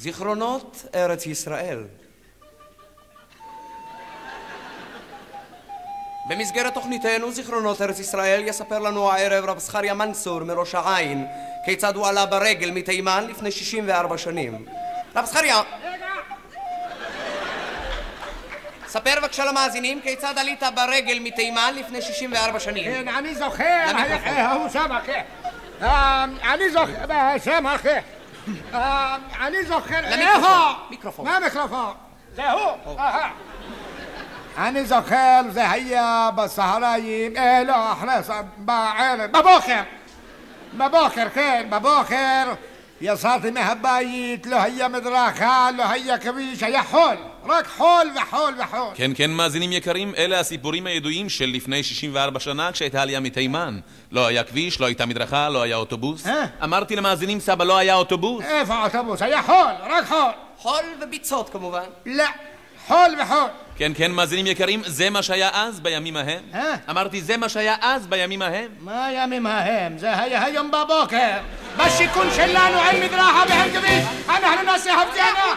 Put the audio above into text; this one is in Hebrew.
זיכרונות ארץ ישראל. במסגרת תוכניתנו זיכרונות ארץ ישראל יספר לנו הערב רב זכריה מנצור מראש העין כיצד הוא עלה ברגל מתימן לפני 64 שנים. רב זכריה! ספר בבקשה למאזינים כיצד עלית ברגל מתימן לפני 64 שנים. כן, אני זוכר, למיקרופון. ההוא שם אחי. אה, אני זוכר, אה, שם אחי. אה, אני זוכר, למיקרופון, איפה? מיקרופון. מה מיקרופון? זה הוא. אהה. אני זוכר, זה היה בסהריים, אה, לא, אחרי, זה, בערב, בבוקר. בבוקר, יצאתי מהבית, לא היה מדרכה, לא היה כביש, היה חול. רק חול וחול וחול. כן, כן, מאזינים יקרים, אלה הסיפורים הידועים של לפני 64 שנה כשהייתה עלייה מתימן. לא היה כביש, לא הייתה מדרכה, לא היה אוטובוס. אה? אמרתי למאזינים, סבא, לא היה אוטובוס. איפה האוטובוס? היה חול, רק חול. חול וביצות כמובן. לא, חול וחול. כן, כן, מאזינים יקרים, זה מה שהיה אז, בימים ההם. אה? אמרתי, זה מה שהיה אז, בימים ההם. מה הימים ההם? זה היה היום בבוקר. باش يكون شلان وعلم دراها بهم قبيل أنا أهل ناس يا هبدينا